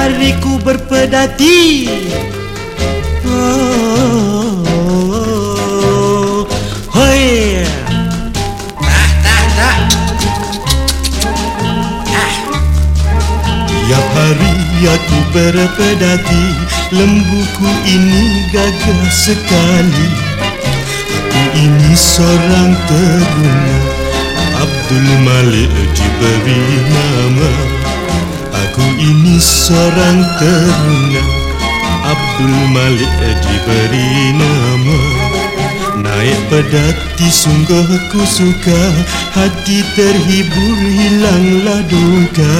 Hari-hariku berpedati. Oh, Hoi. Dah, dah, dah. Tiap hari aku berpedati Lembuku ini gagah sekali. Aku ini seorang teruna Abdul Malik diberi nama ini seorang teruna Abdul Malik diberi nama. Naik pedati sungguh ku suka. Hati terhibur hilanglah duka.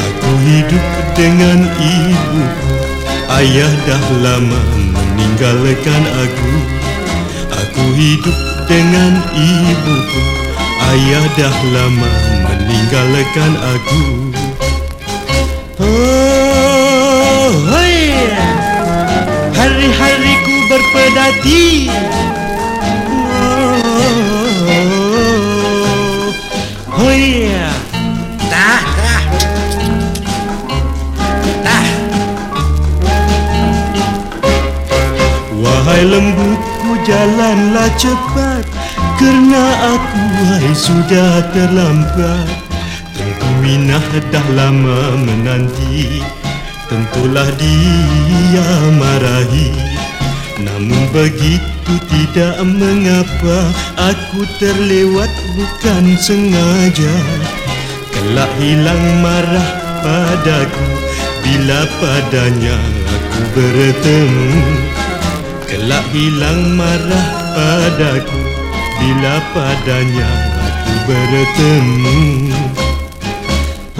Aku hidup dengan ibuku Ayah dah lama meninggalkan aku. Aku hidup dengan ibuku Ayah dah lama meninggalkan aku Oh, Dah, dah. Dah. Wahai lembuku jalanlah cepat. Kerana aku hai sudah terlambat. Tentu Minah dah lama menanti. Tentulah dia marahi Namun begitu tidak mengapa Aku terlewat bukan sengaja. Kelak hilang marah padaku Bila padanya aku bertemu. Kelak hilang marah padaku Bila padanya aku bertemu.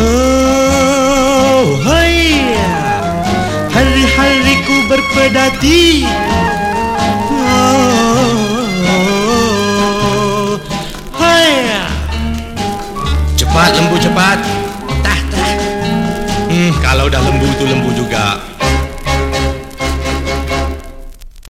Oh, hai! Hari-hariku berpedati. Oh, Cepat lembu cepat. Dah, dah. Hmm, kalau dah lembu tu lembu juga.